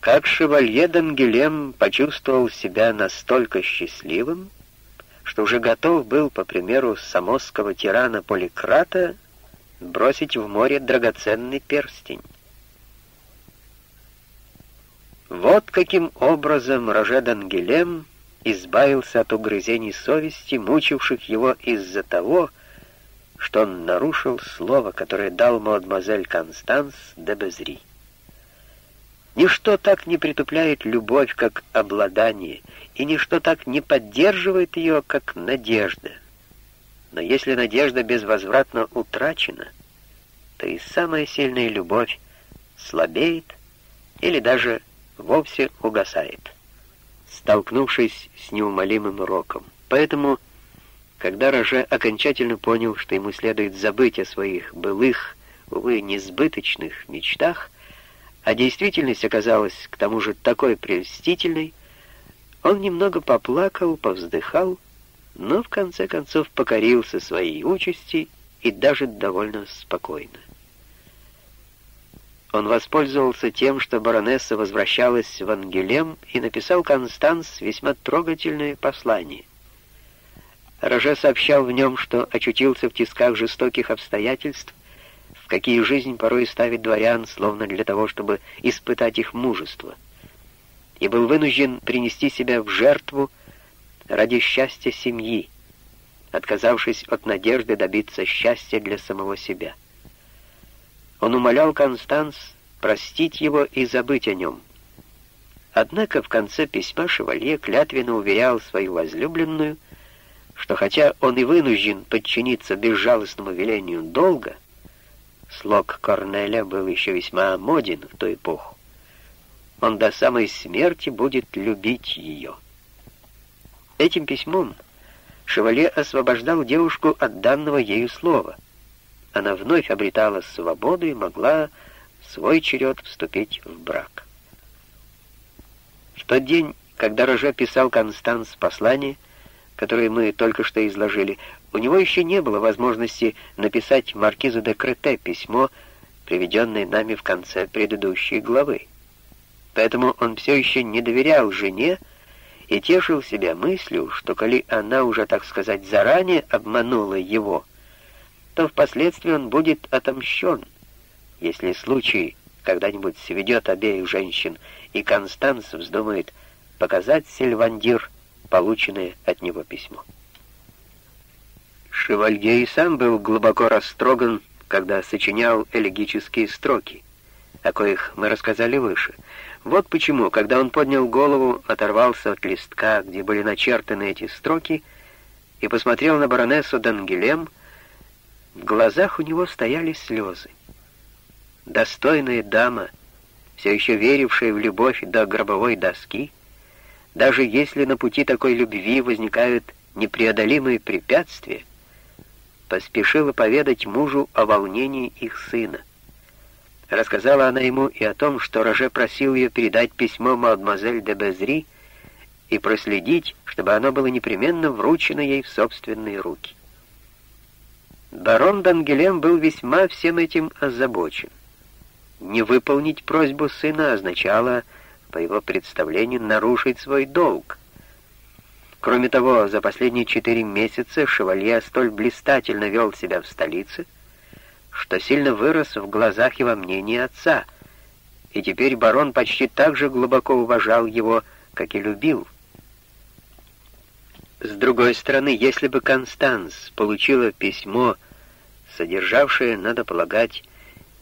как шевалье Дангелем почувствовал себя настолько счастливым, что уже готов был, по примеру самосского тирана Поликрата, бросить в море драгоценный перстень. Вот каким образом Роже Дангелем избавился от угрызений совести, мучивших его из-за того, что он нарушил слово, которое дал мадемуазель Констанс де Безри. Ничто так не притупляет любовь, как обладание, и ничто так не поддерживает ее, как надежда. Но если надежда безвозвратно утрачена, то и самая сильная любовь слабеет или даже вовсе угасает, столкнувшись с неумолимым роком. Поэтому, когда Роже окончательно понял, что ему следует забыть о своих былых, увы, несбыточных мечтах, а действительность оказалась к тому же такой прельстительной, он немного поплакал, повздыхал, но в конце концов покорился своей участи и даже довольно спокойно. Он воспользовался тем, что баронесса возвращалась в Ангелем и написал Констанс весьма трогательное послание. Роже сообщал в нем, что очутился в тисках жестоких обстоятельств, какие жизнь порой ставит дворян, словно для того, чтобы испытать их мужество, и был вынужден принести себя в жертву ради счастья семьи, отказавшись от надежды добиться счастья для самого себя. Он умолял Констанс простить его и забыть о нем. Однако в конце письма шевалье клятвенно уверял свою возлюбленную, что хотя он и вынужден подчиниться безжалостному велению долга, слог Корнеля был еще весьма моден в ту эпоху, он до самой смерти будет любить ее. Этим письмом Шевале освобождал девушку от данного ею слова — она вновь обретала свободу и могла в свой черед вступить в брак. В тот день, когда Роже писал Констанс послание, которое мы только что изложили, у него еще не было возможности написать маркизу де Крете письмо, приведенное нами в конце предыдущей главы. Поэтому он все еще не доверял жене и тешил себя мыслью, что коли она уже, так сказать, заранее обманула его, то впоследствии он будет отомщен, если случай когда-нибудь сведет обеих женщин, и Констанс вздумает показать Сильвандир полученное от него письмо. Шевалье и сам был глубоко растроган, когда сочинял элегические строки, о коих мы рассказали выше. Вот почему, когда он поднял голову, оторвался от листка, где были начертаны эти строки, и посмотрел на баронессу Дангелем, в глазах у него стояли слезы. Достойная дама, все еще верившая в любовь до гробовой доски, даже если на пути такой любви возникают непреодолимые препятствия, поспешила поведать мужу о волнении их сына. Рассказала она ему и о том, что Роже просил ее передать письмо мадемуазель де Безри и проследить, чтобы оно было непременно вручено ей в собственные руки. Барон Дангелем был весьма всем этим озабочен. Не выполнить просьбу сына означало, по его представлению, нарушить свой долг. Кроме того, за последние четыре месяца шевалье столь блистательно вел себя в столице, что сильно вырос в глазах и во мнении отца, и теперь барон почти так же глубоко уважал его, как и любил. С другой стороны, если бы Констанс получила письмо, содержавшее, надо полагать,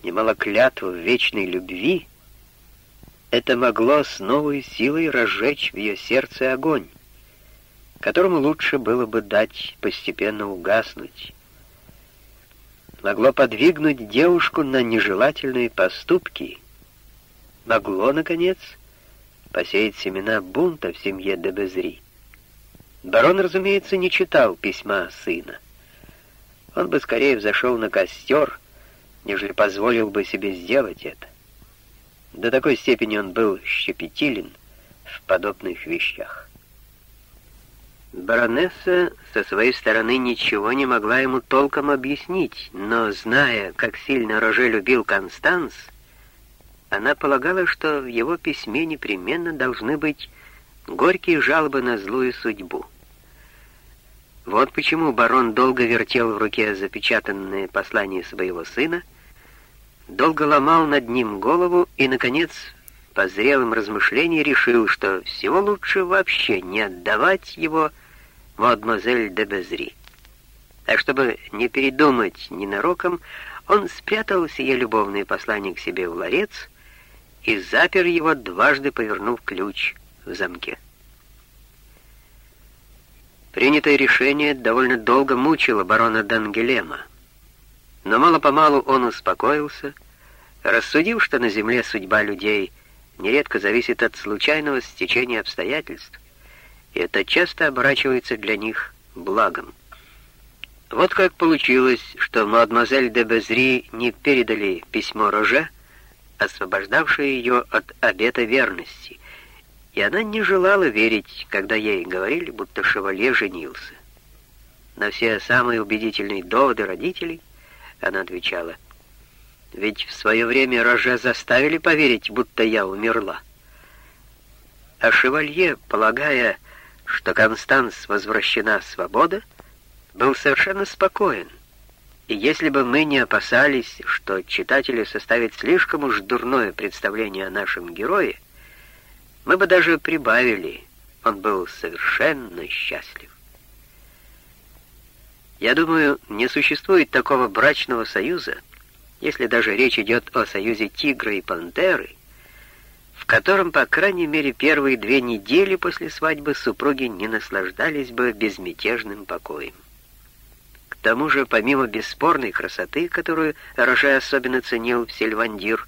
немало клятв вечной любви, это могло с новой силой разжечь в ее сердце огонь, которому лучше было бы дать постепенно угаснуть. Могло подвигнуть девушку на нежелательные поступки, могло, наконец, посеять семена бунта в семье Дебезри. Барон, разумеется, не читал письма сына. Он бы скорее взошел на костер, нежели позволил бы себе сделать это. До такой степени он был щепетилен в подобных вещах. Баронесса со своей стороны ничего не могла ему толком объяснить, но, зная, как сильно Роже любил Констанс, Она полагала, что в его письме непременно должны быть горькие жалобы на злую судьбу. Вот почему барон долго вертел в руке запечатанное послание своего сына, долго ломал над ним голову и, наконец, по зрелым размышлениям решил, что всего лучше вообще не отдавать его мадемуазель де Безри. Так, чтобы не передумать ненароком, он спрятал сие любовное послание к себе в ларец и запер его, дважды повернув ключ в замке. Принятое решение довольно долго мучило барона Дангелема, но мало-помалу он успокоился, рассудив, что на земле судьба людей нередко зависит от случайного стечения обстоятельств, и это часто оборачивается для них благом. Вот как получилось, что мадемуазель де Безри не передали письмо Роже, освобождавшее ее от обета верности, и она не желала верить, когда ей говорили, будто шевалье женился. На все самые убедительные доводы родителей она отвечала, «Ведь в свое время Роже заставили поверить, будто я умерла». А шевалье, полагая, что Констанс возвращена свобода, был совершенно спокоен. И если бы мы не опасались, что читатели составят слишком уж дурное представление о нашем герое, мы бы даже прибавили, он был совершенно счастлив. Я думаю, не существует такого брачного союза, если даже речь идет о союзе тигра и пантеры, в котором, по крайней мере, первые две недели после свадьбы супруги не наслаждались бы безмятежным покоем. К тому же, помимо бесспорной красоты, которую Роже особенно ценил в Сильвандир,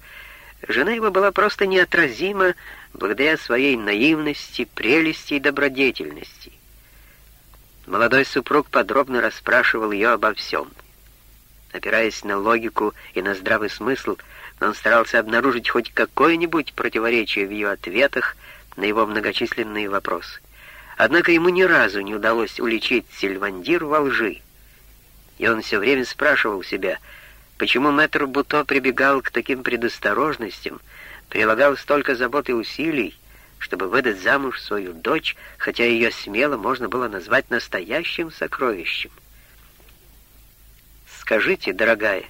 жена его была просто неотразима благодаря своей наивности, прелести и добродетельности. Молодой супруг подробно расспрашивал ее обо всем. Опираясь на логику и на здравый смысл, он старался обнаружить хоть какое-нибудь противоречие в ее ответах на его многочисленные вопросы. Однако ему ни разу не удалось уличить Сильвандир во лжи. И он все время спрашивал себя, почему мэтр Буто прибегал к таким предосторожностям, прилагал столько забот и усилий, чтобы выдать замуж свою дочь, хотя ее смело можно было назвать настоящим сокровищем. «Скажите, дорогая,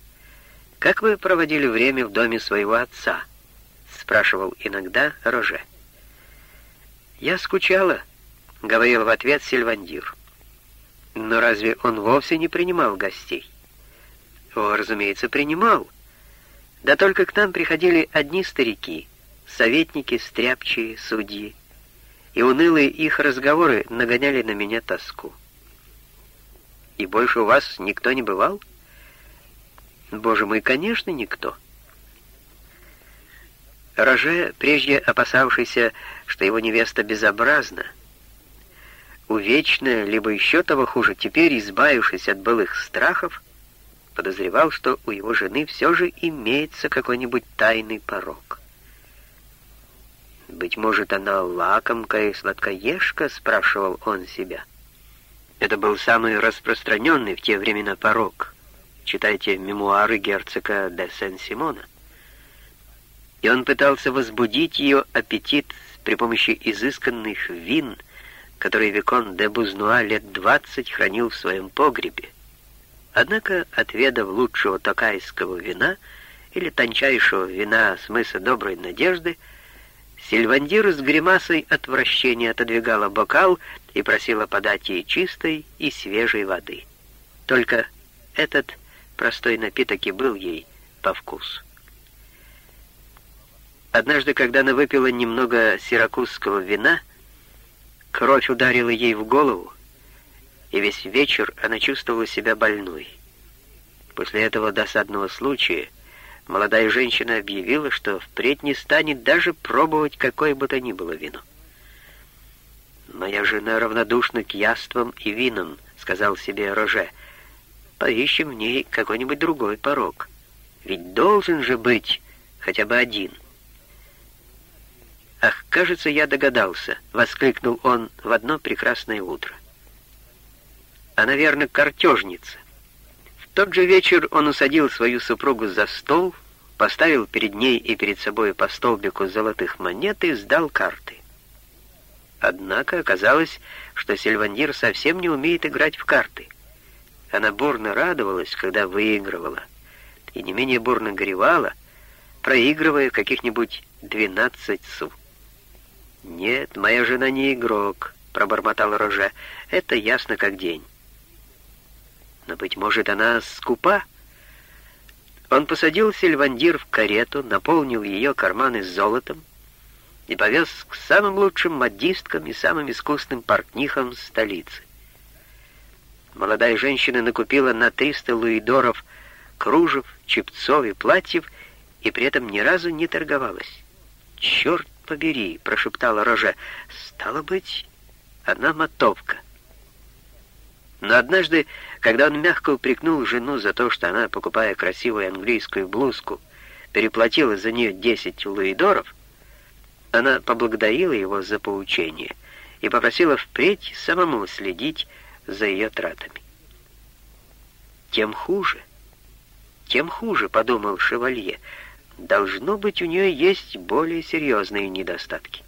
как вы проводили время в доме своего отца?» — спрашивал иногда Роже. «Я скучала», — говорил в ответ Сильвандир. «Но разве он вовсе не принимал гостей?» «О, разумеется, принимал». Да только к нам приходили одни старики, советники, стряпчие, судьи, и унылые их разговоры нагоняли на меня тоску. И больше у вас никто не бывал? Боже мой, конечно, никто. Роже, прежде опасавшийся, что его невеста безобразна, увечная, либо еще того хуже, теперь, избавившись от былых страхов, подозревал, что у его жены все же имеется какой-нибудь тайный порог. «Быть может, она лакомка и сладкоежка?» — спрашивал он себя. Это был самый распространенный в те времена порог. Читайте мемуары герцога де Сен-Симона. И он пытался возбудить ее аппетит при помощи изысканных вин, которые Викон де Бузнуа лет двадцать хранил в своем погребе. Однако, отведав лучшего токайского вина или тончайшего вина с мыса Доброй Надежды, Сильвандир с гримасой отвращения отодвигала бокал и просила подать ей чистой и свежей воды. Только этот простой напиток и был ей по вкусу. Однажды, когда она выпила немного сиракузского вина, кровь ударила ей в голову, и весь вечер она чувствовала себя больной. После этого досадного случая молодая женщина объявила, что впредь не станет даже пробовать какое бы то ни было вино. «Моя жена равнодушна к яствам и винам», — сказал себе Роже. «Поищем в ней какой-нибудь другой порог. Ведь должен же быть хотя бы один». «Ах, кажется, я догадался», — воскликнул он в одно прекрасное утро. Она, наверное, картежница. В тот же вечер он усадил свою супругу за стол, поставил перед ней и перед собой по столбику золотых монет и сдал карты. Однако оказалось, что Сильвандир совсем не умеет играть в карты. Она бурно радовалась, когда выигрывала, и не менее бурно горевала, проигрывая каких-нибудь 12 су. «Нет, моя жена не игрок», — пробормотал Роже. «Это ясно как день». «Но, быть может, она скупа?» Он посадил Сильвандир в карету, наполнил ее карманы золотом и повез к самым лучшим модисткам и самым искусным портнихам столицы. Молодая женщина накупила на 300 луидоров кружев, чепцов и платьев и при этом ни разу не торговалась. «Черт побери!» — прошептала Роже. «Стало быть, одна мотовка». Но однажды, когда он мягко упрекнул жену за то, что она, покупая красивую английскую блузку, переплатила за нее 10 луидоров, она поблагодарила его за поучение и попросила впредь самому следить за ее тратами. «Тем хуже, тем хуже», — подумал шевалье, — «должно быть, у нее есть более серьезные недостатки».